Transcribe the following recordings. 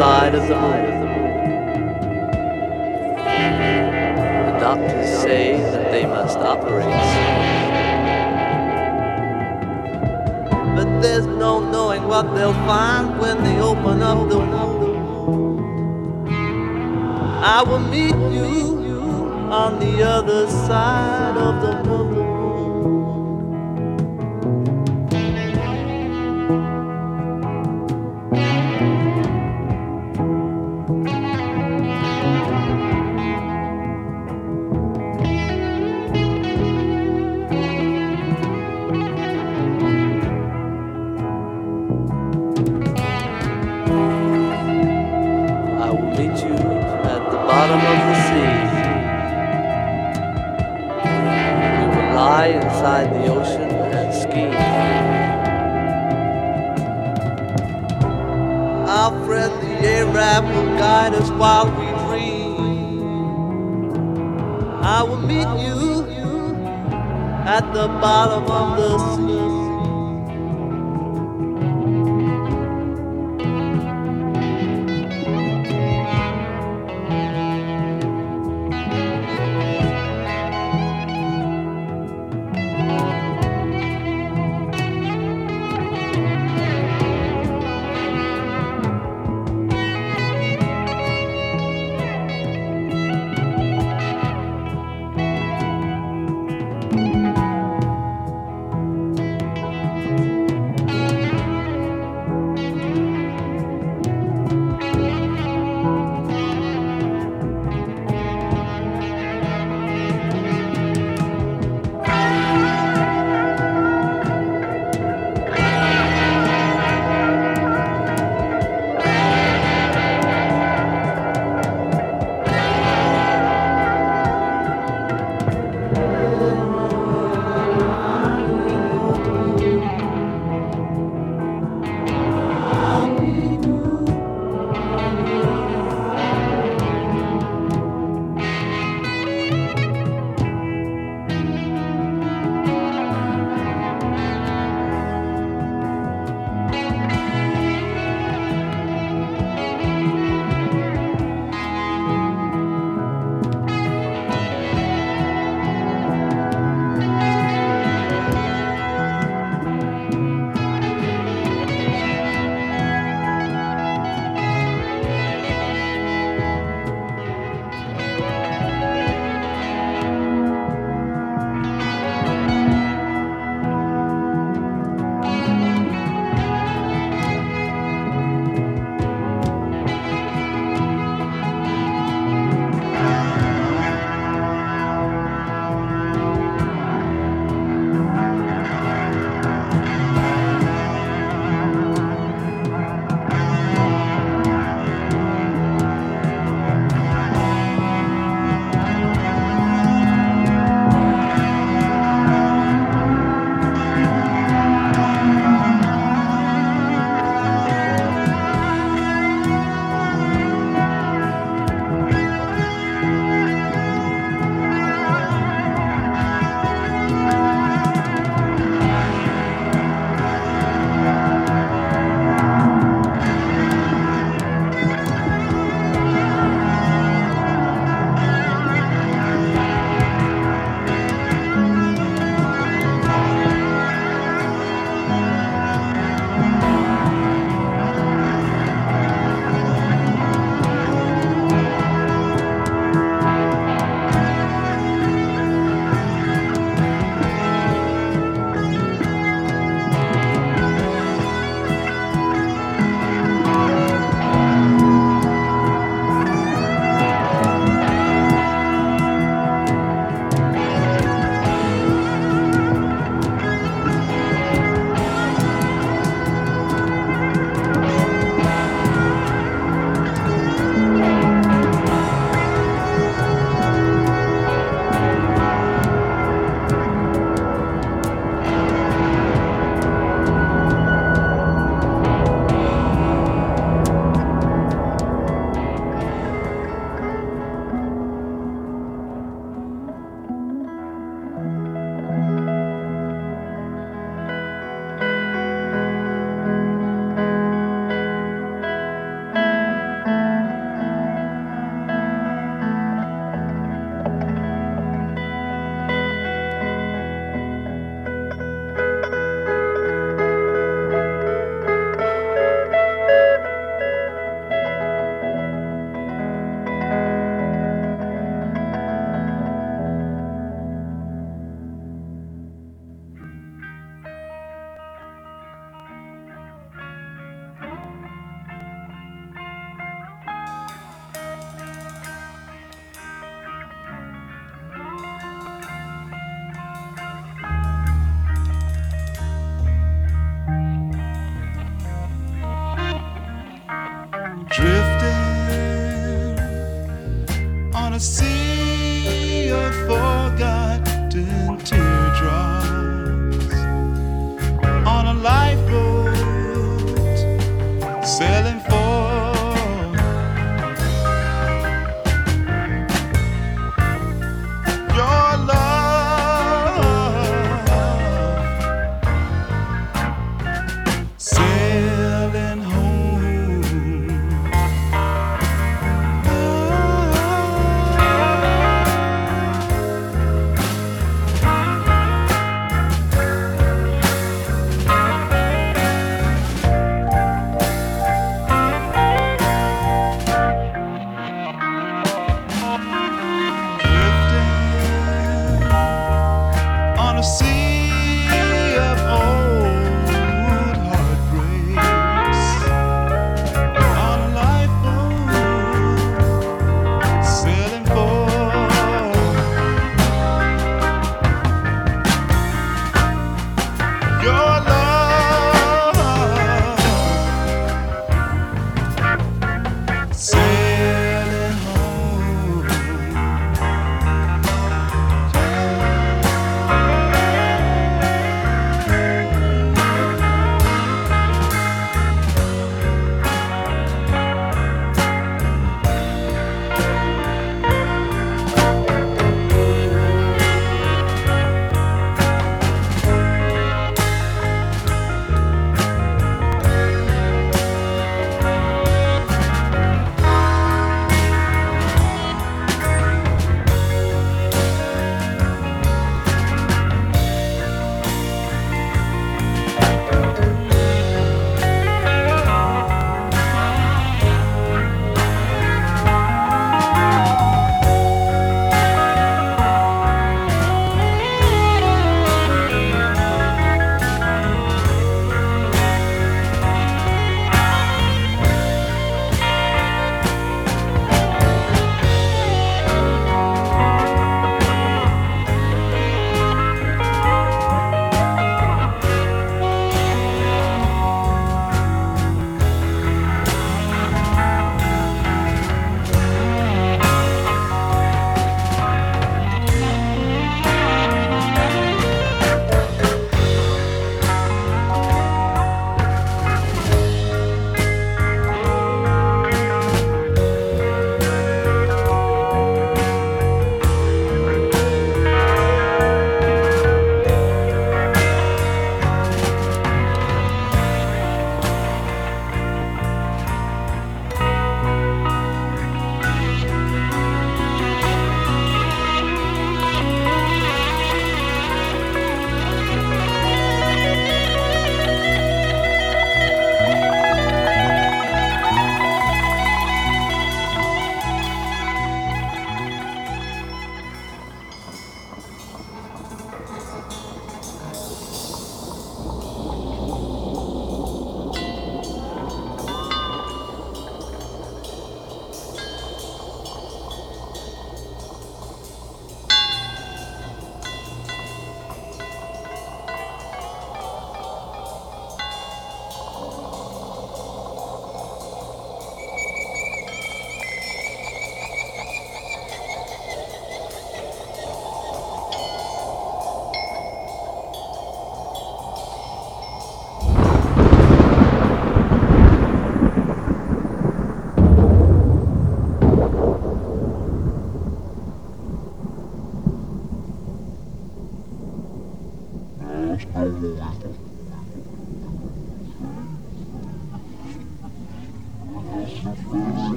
side of the moon. The doctors say that they must operate soon. But there's no knowing what they'll find when they open up the wound. I will meet you on the other side of the moon.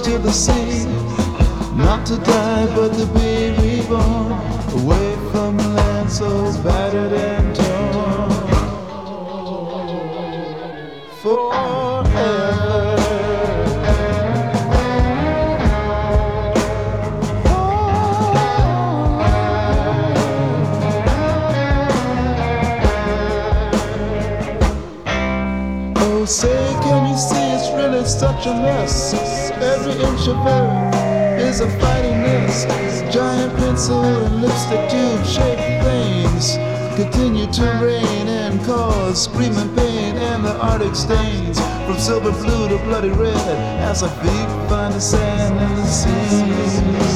To the sea. Screaming pain and the arctic stains. From silver blue to bloody red as I feet find the sand and the sea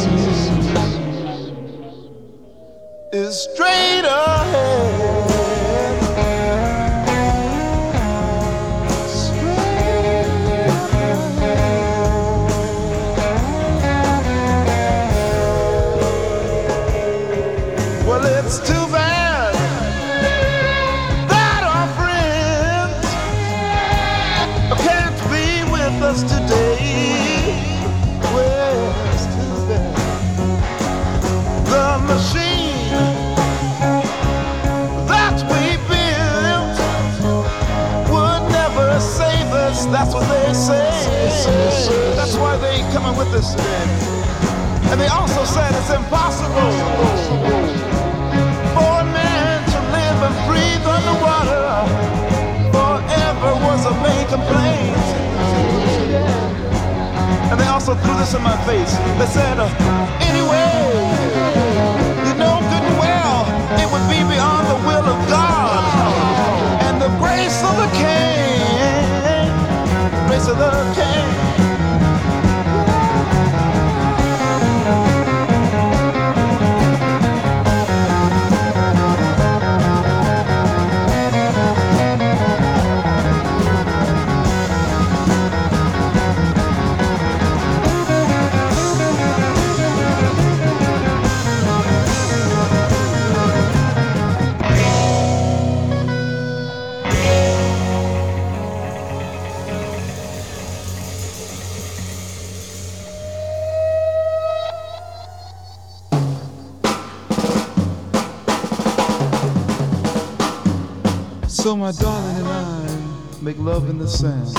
So my darling and I make love in the sand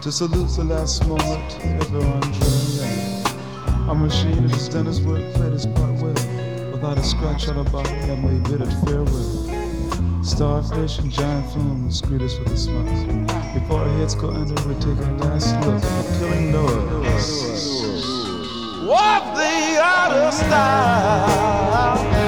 to salute the last moment ever on dry land. Our machine done its work, played its part well, without a scratch on our body, and we bid it farewell. Starfish and giant flumes greet us with a smile. Before our heads go under, we take a last look at the killing noise. What the outer style?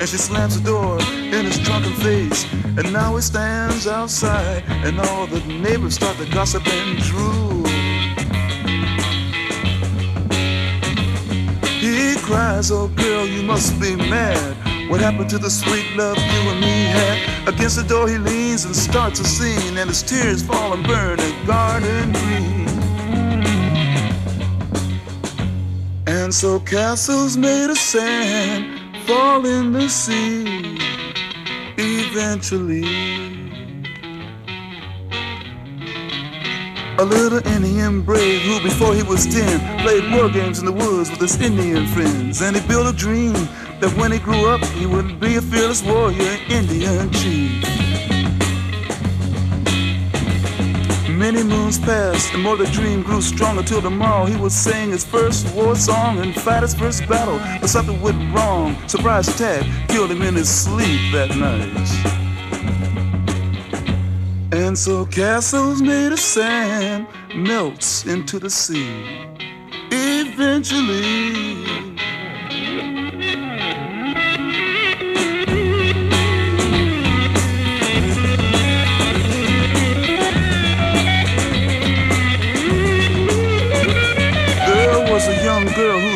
And she slams the door in his drunken face. And now he stands outside, and all the neighbors start to gossip and drool. He cries, oh girl, you must be mad. What happened to the sweet love you and me had? Against the door he leans and starts a scene, and his tears fall and burn a garden green. And so castles made of sand fall in the sea eventually. A little Indian brave who, before he was ten, played war games in the woods with his Indian friends. And he built a dream that when he grew up, he would be a fearless warrior, Indian chief. Many moons passed, and more the dream grew stronger till tomorrow he would sing his first war song and fight his first battle. But something went wrong. Surprise attack killed him in his sleep that night. And so castles made of sand melts into the sea. Eventually.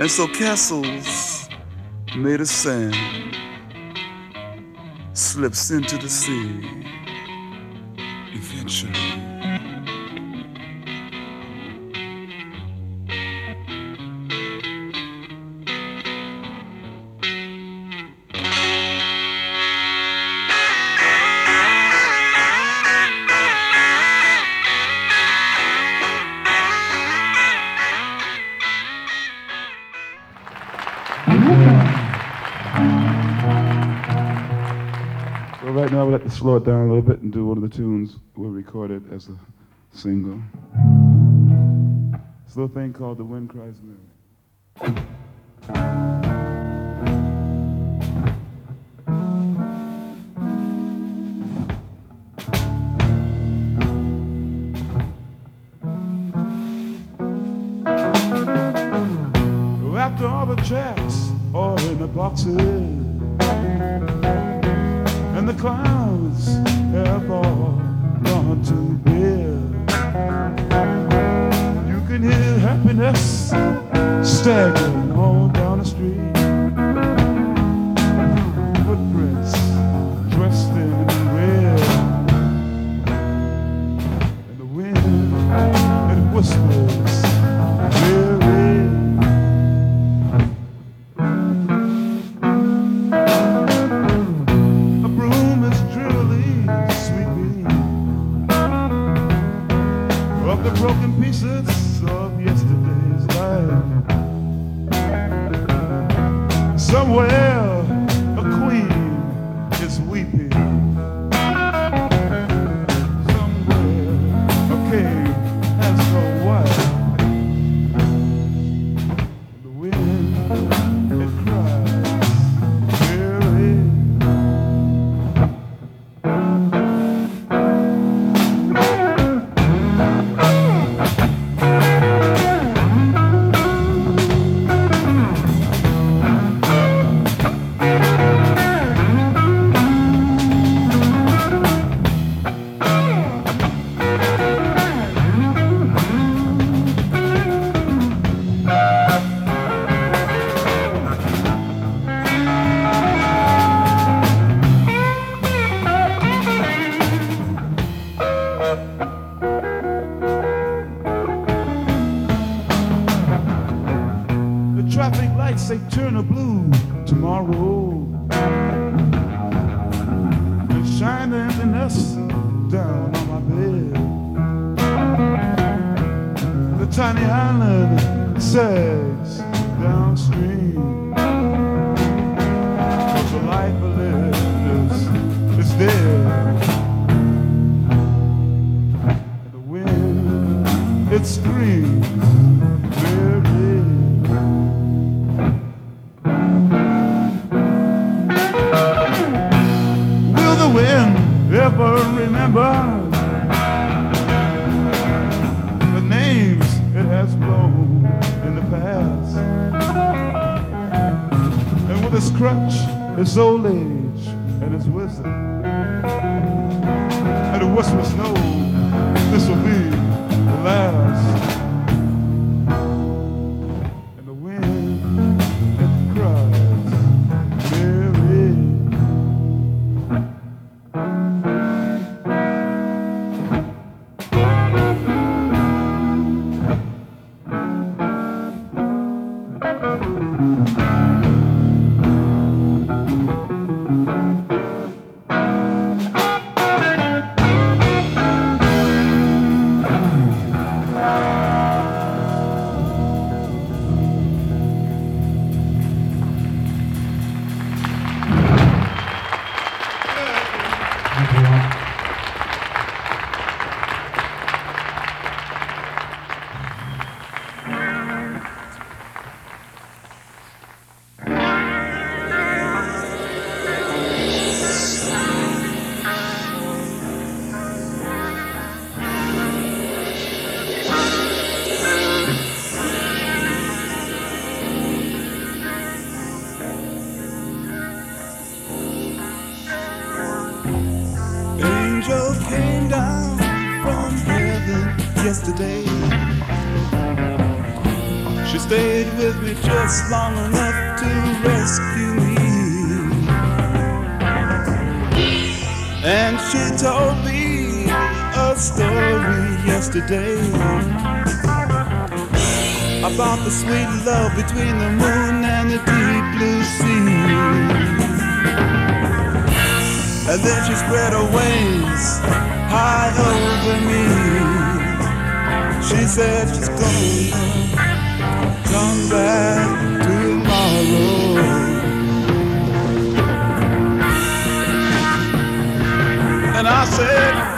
and so castles made of sand slips into the sea eventually. Slow it down a little bit and do one of the tunes we recorded as a single. A little thing called The Wind Cries Mary. long enough to rescue me. And she told me a story yesterday about the sweet love between the moon and the deep blue sea. And then she spread her wings high over me. She said she's gonna come back. away.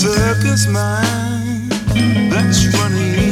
Flower play.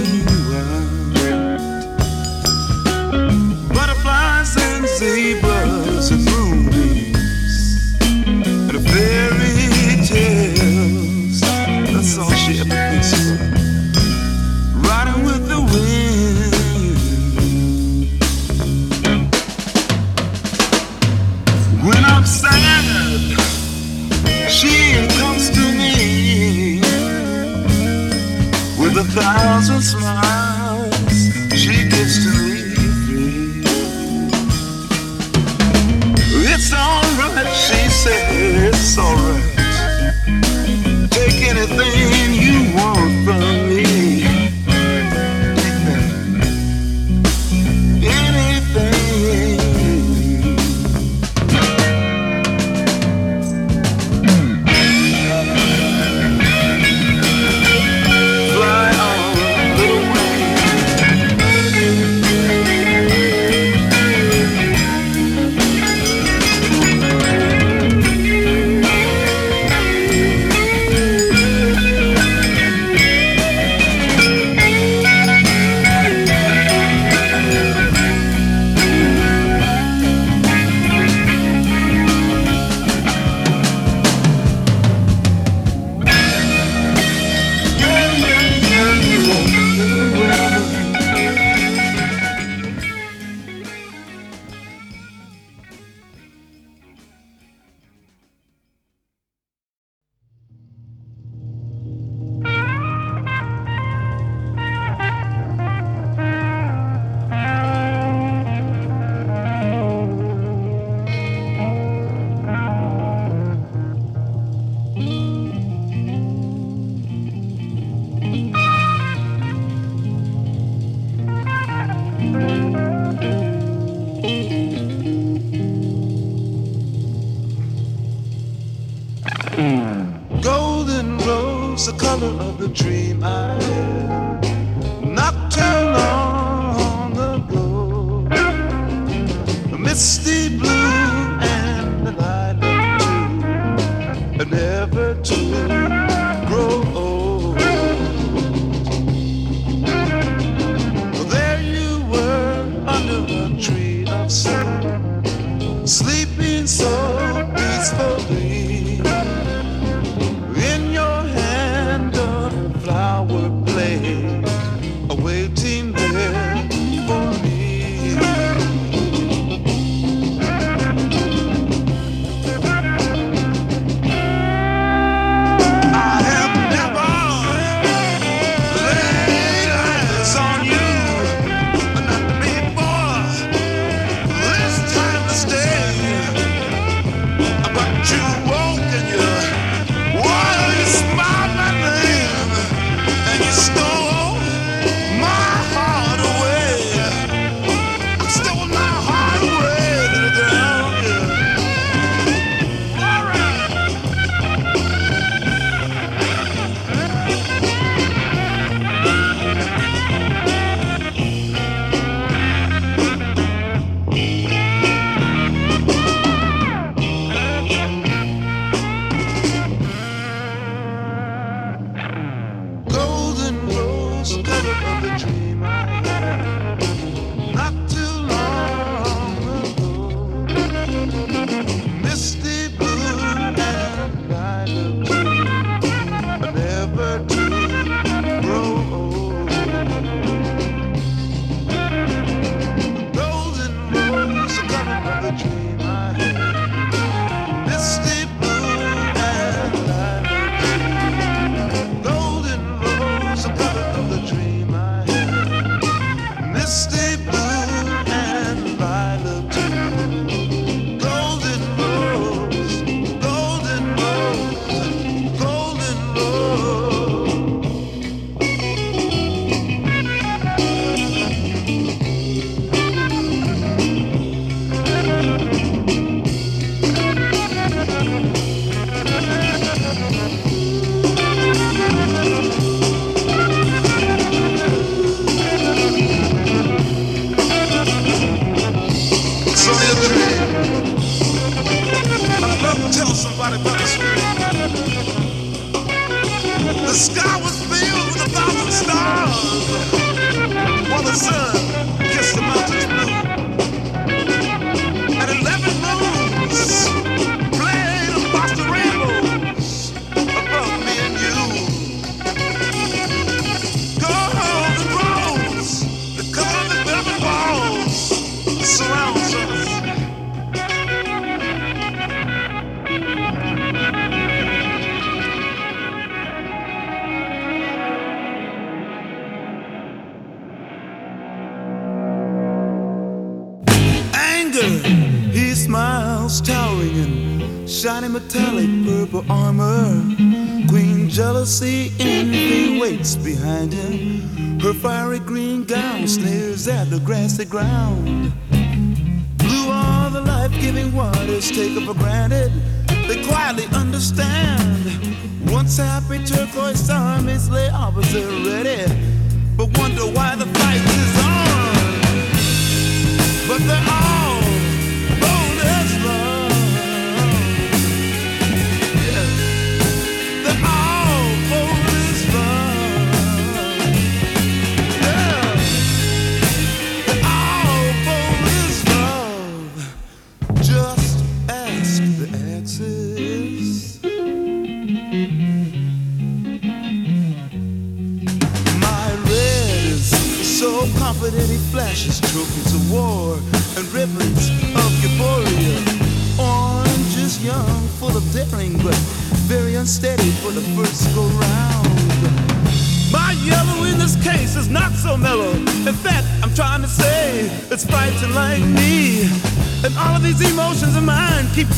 The ground.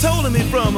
Holding me from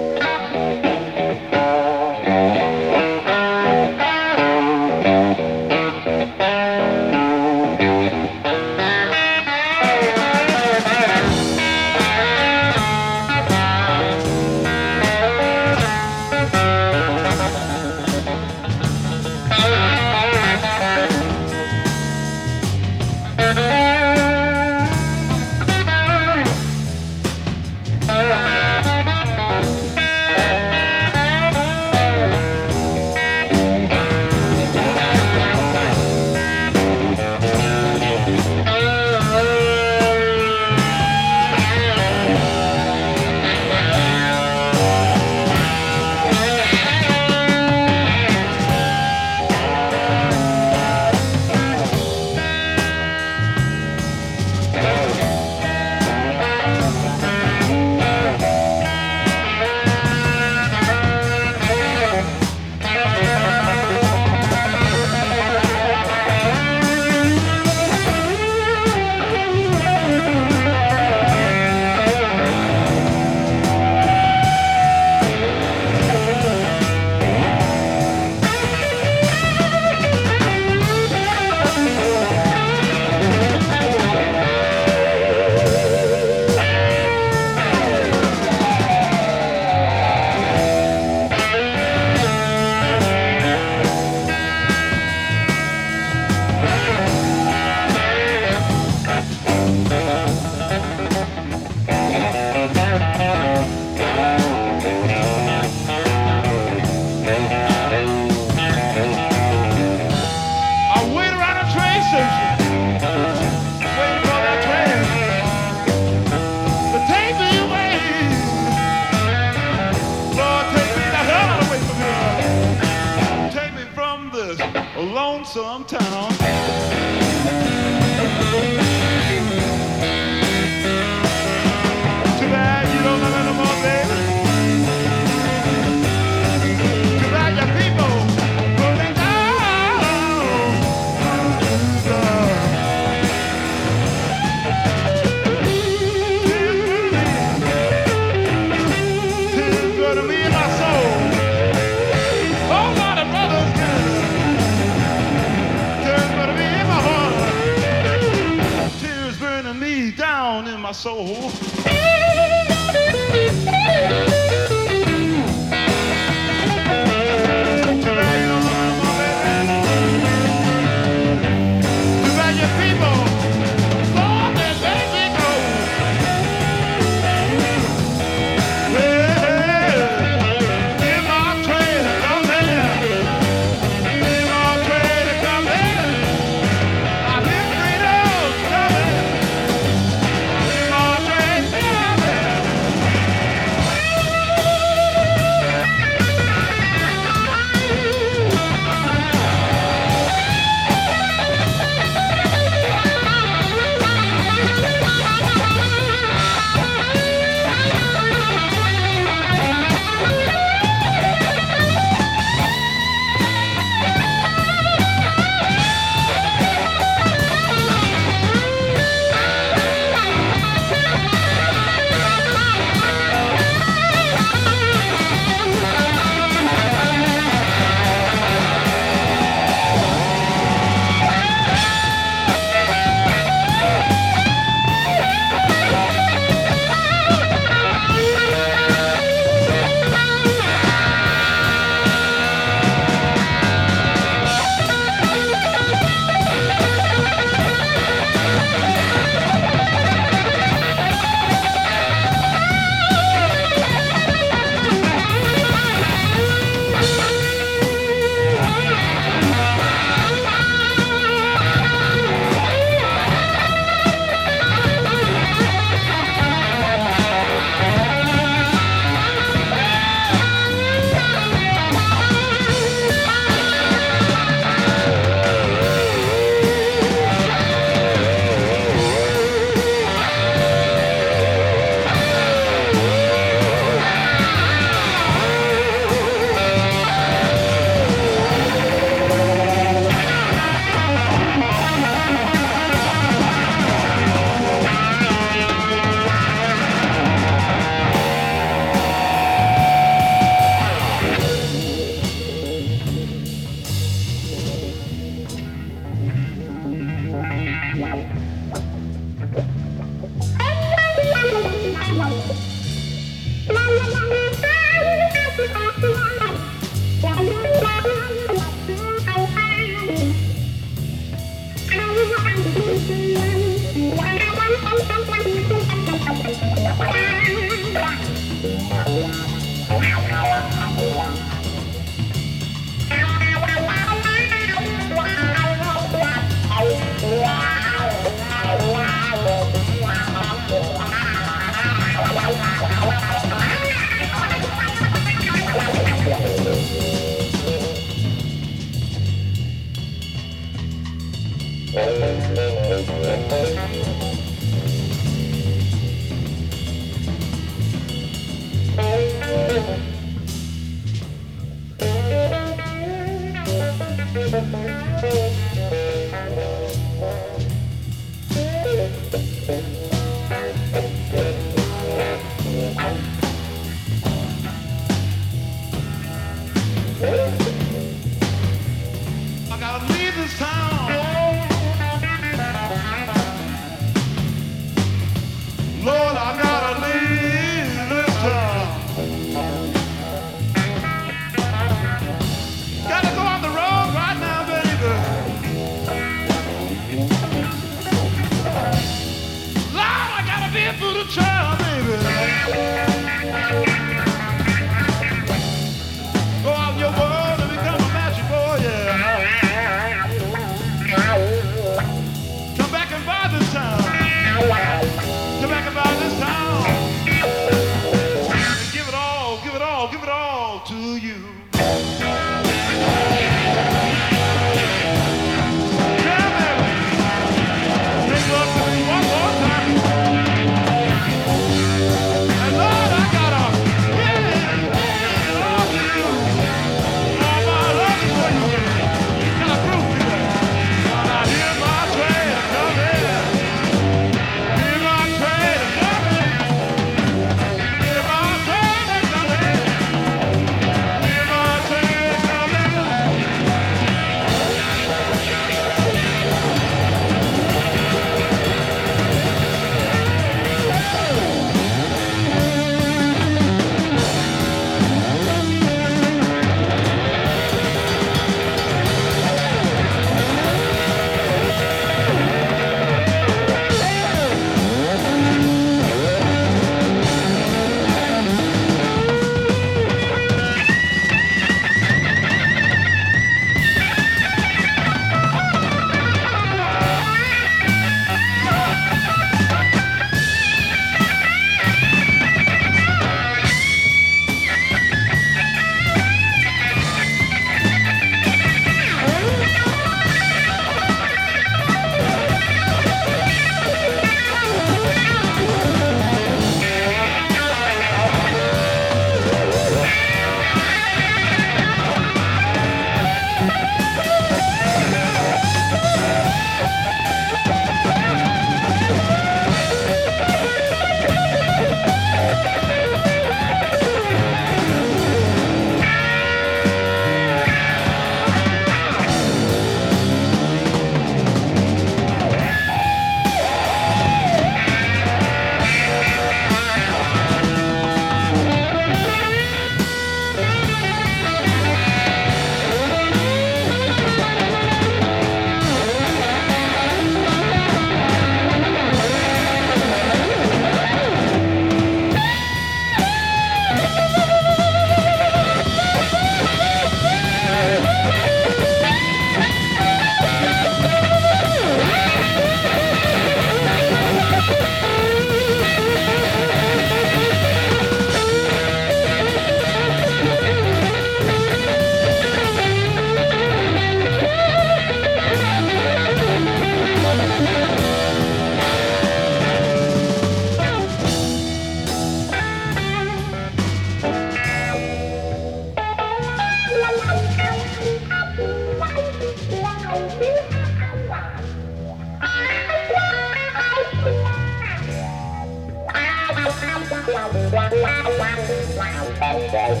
Thank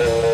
you.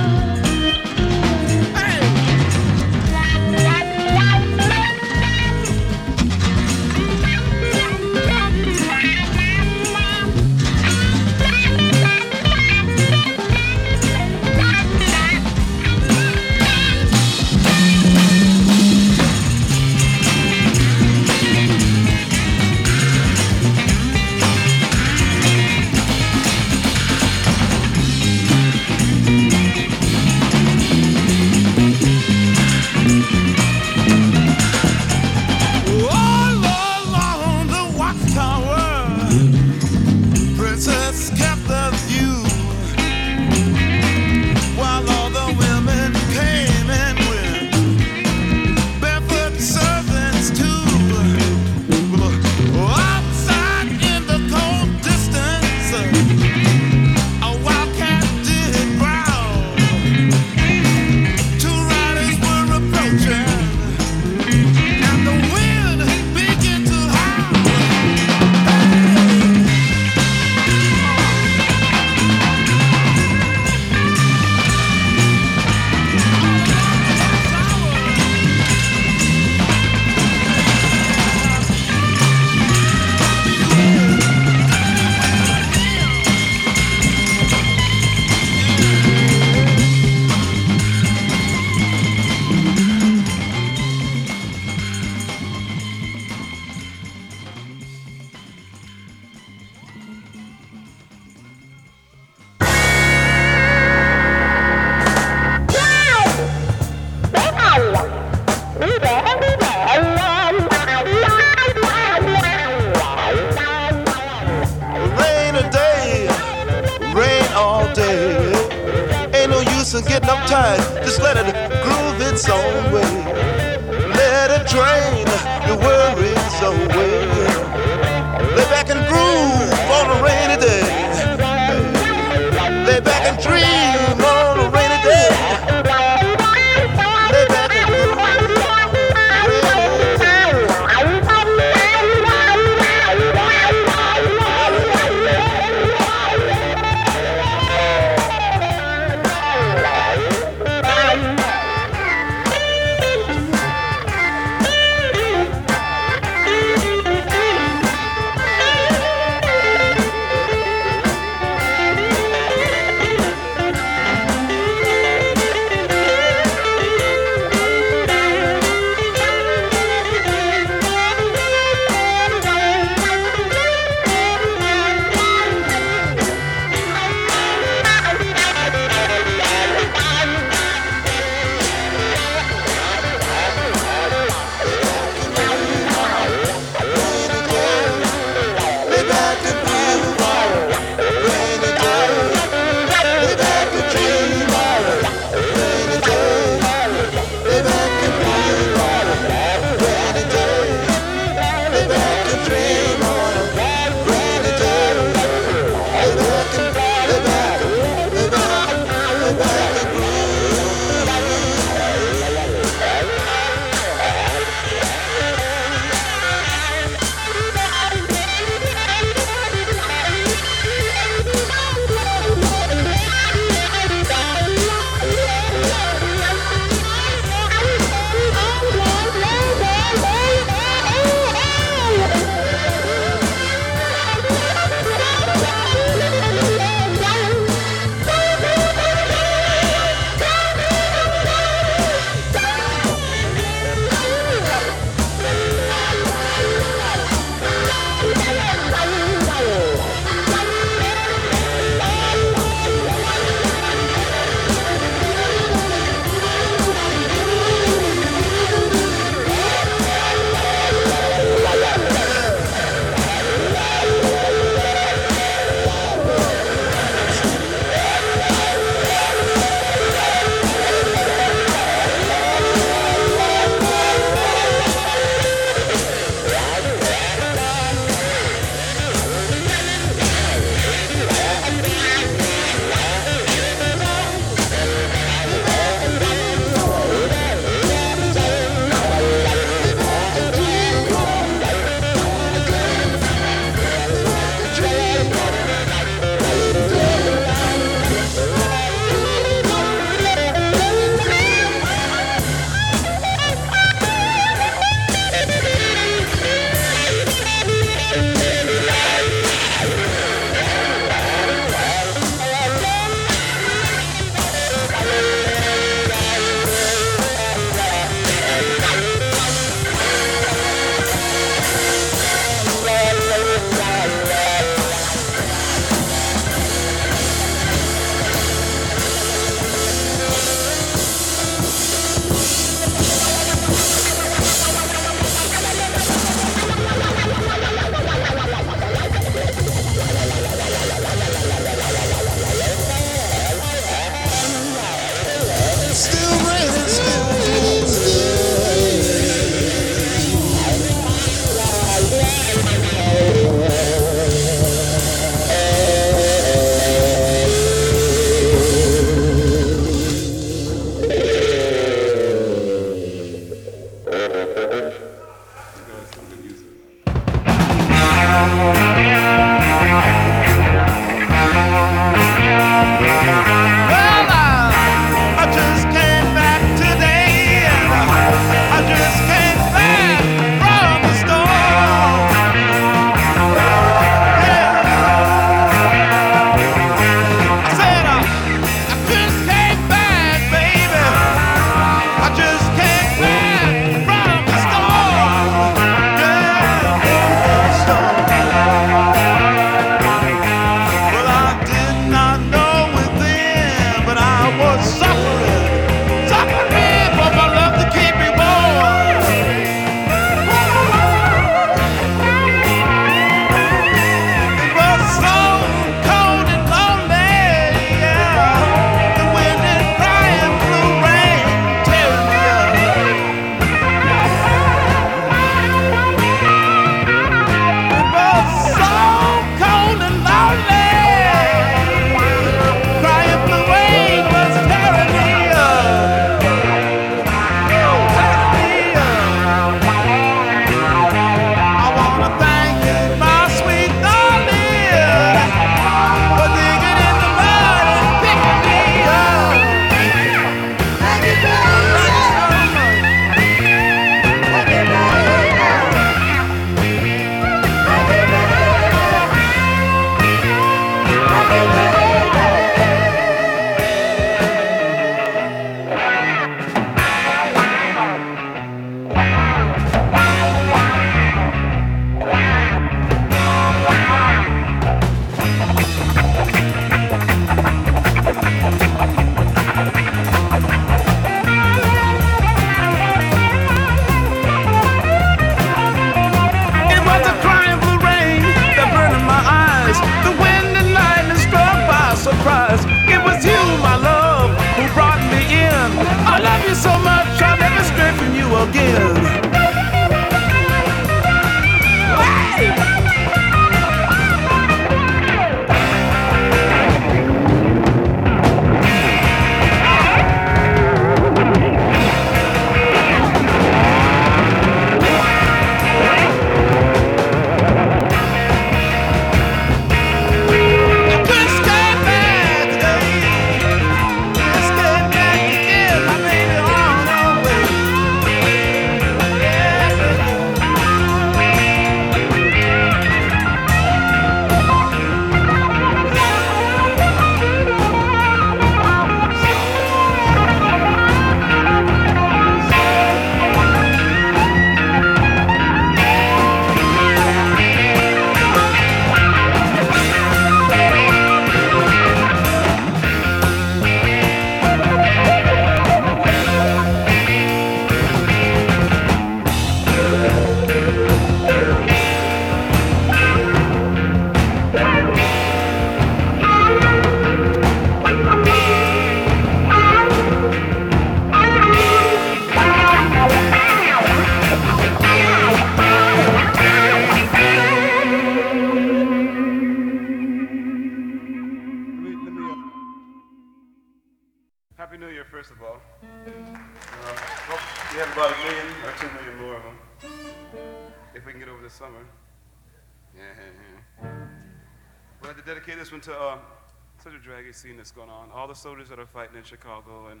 like seen this going on. All the soldiers that are fighting in Chicago and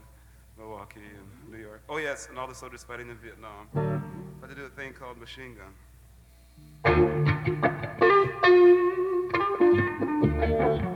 Milwaukee and New York. Oh, yes, and all the soldiers fighting in Vietnam. But they do a thing called machine gun. Thank you.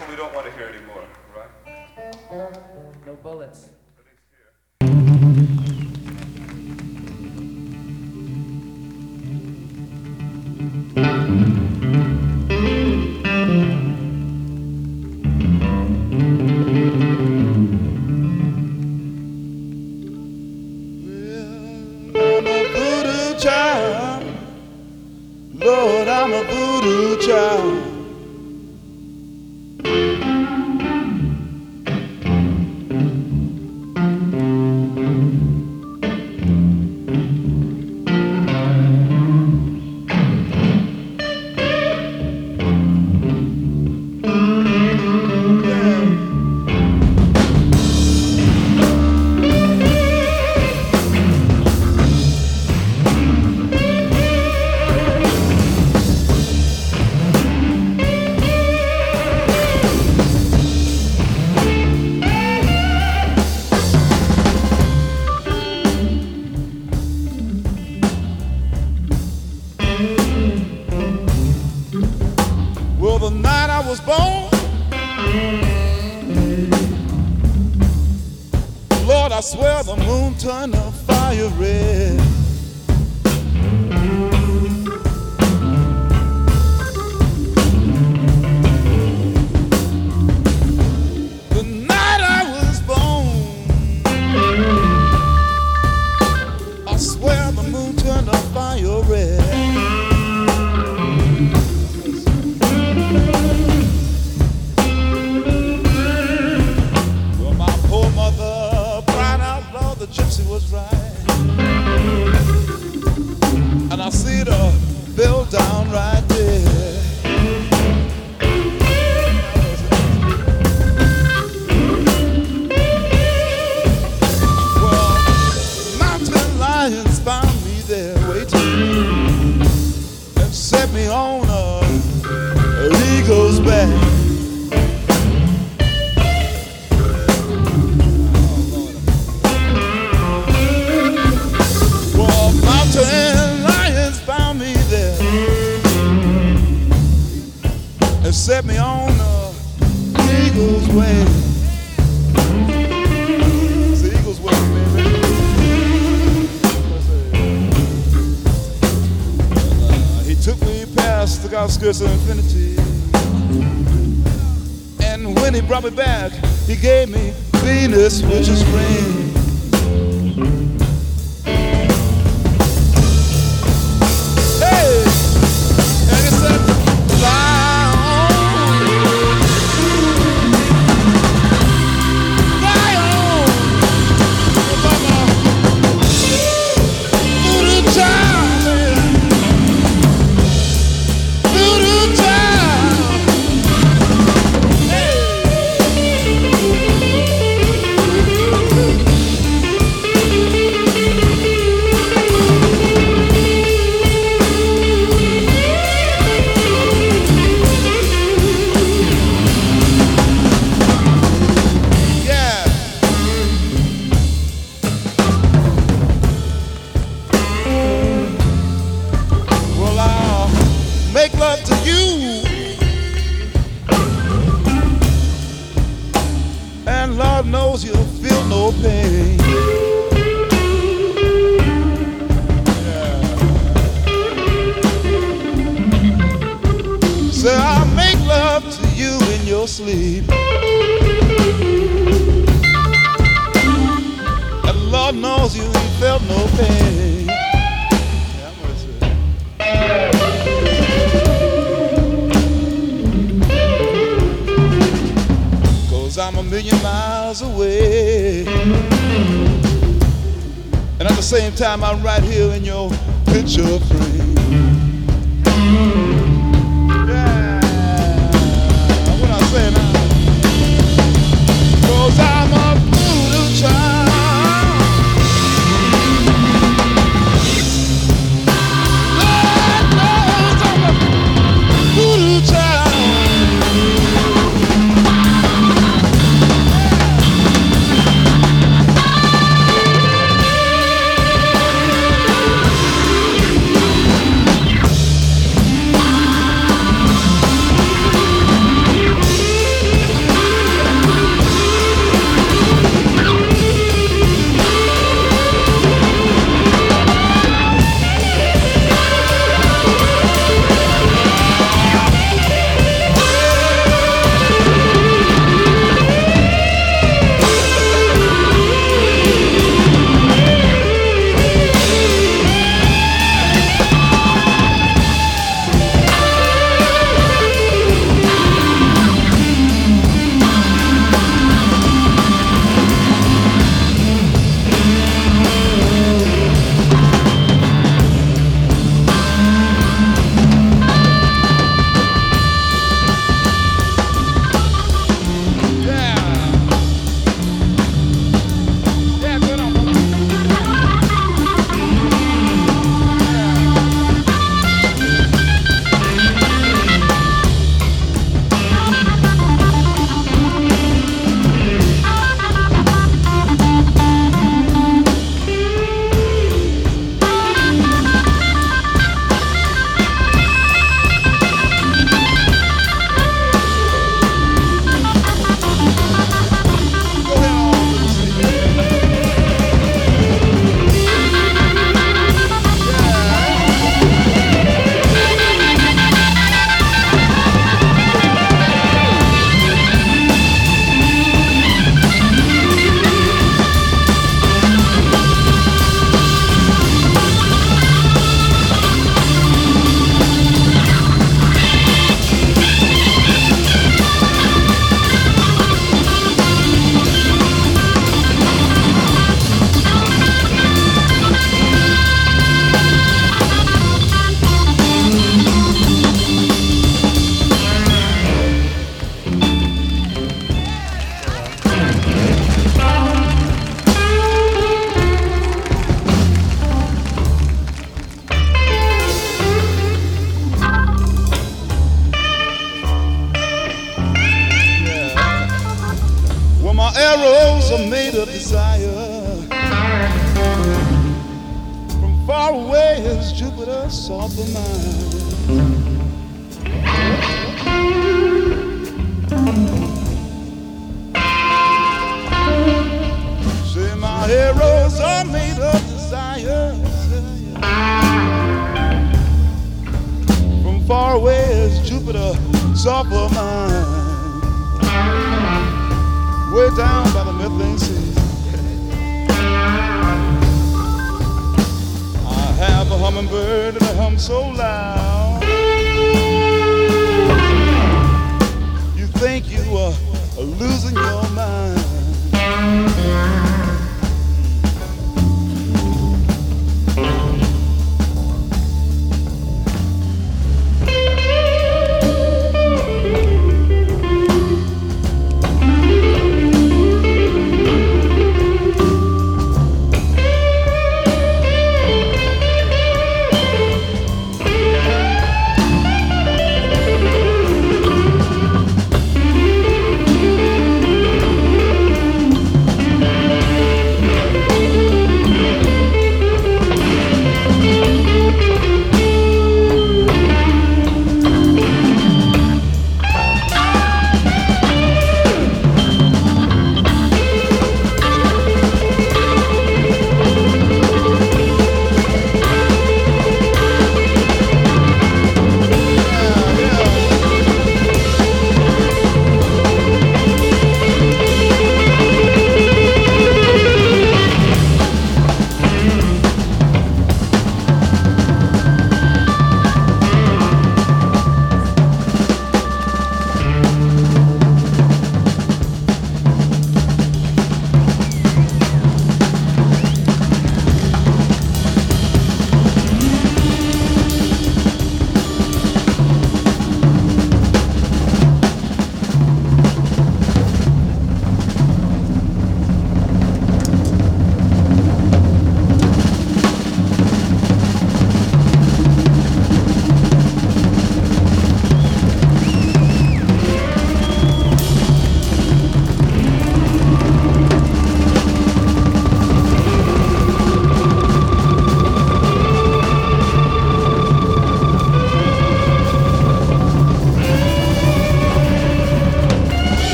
what we don't want to hear anymore. the outskirts of infinity. And when he brought me back, he gave me Venus, which is green.